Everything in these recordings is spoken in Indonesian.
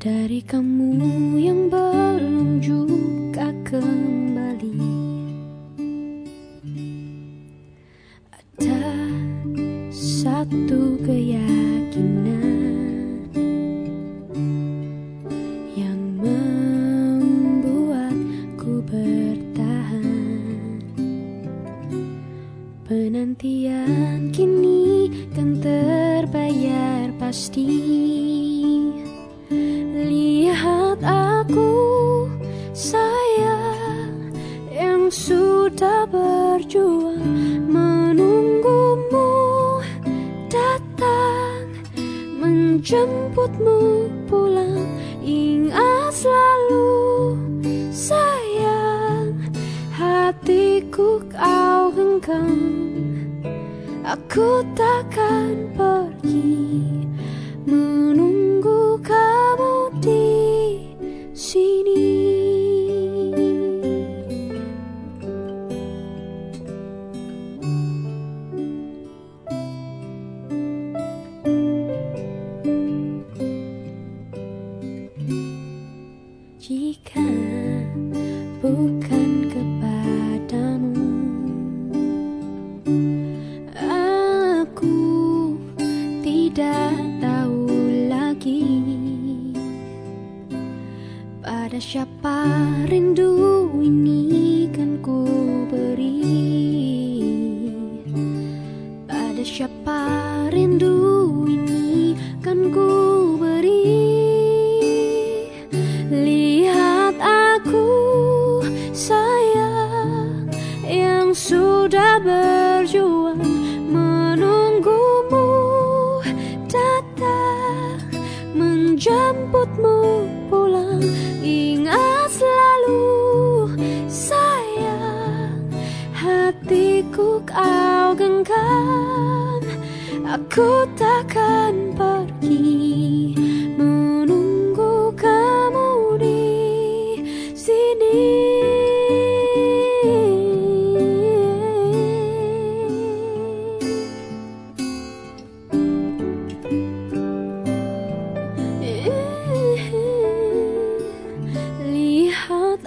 dari kamu yang belum juga kembali. Ada satu keyakinan Yang membuatku bertahan. Penantian kini kan terbayar pasti sudah berjuang menunggumu datang menjemputmu pulang. Ingat selalu sayang hatiku kau genggam. Aku takkan pergi siapa rindu ini kan ku beri. Pada siapa rindu ini kan ku sudah berjuang menunggumu datang menjemputmu pulang genggam aku takkan pergi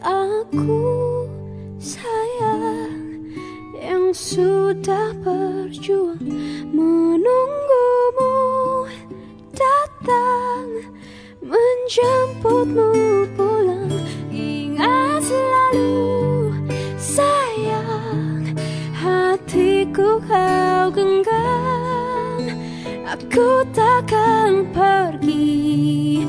aku sayang yang berjuang menunggumu datang menjemputmu pulang. Ingat selalu sayang hatiku kau genggam. Aku takkan pergi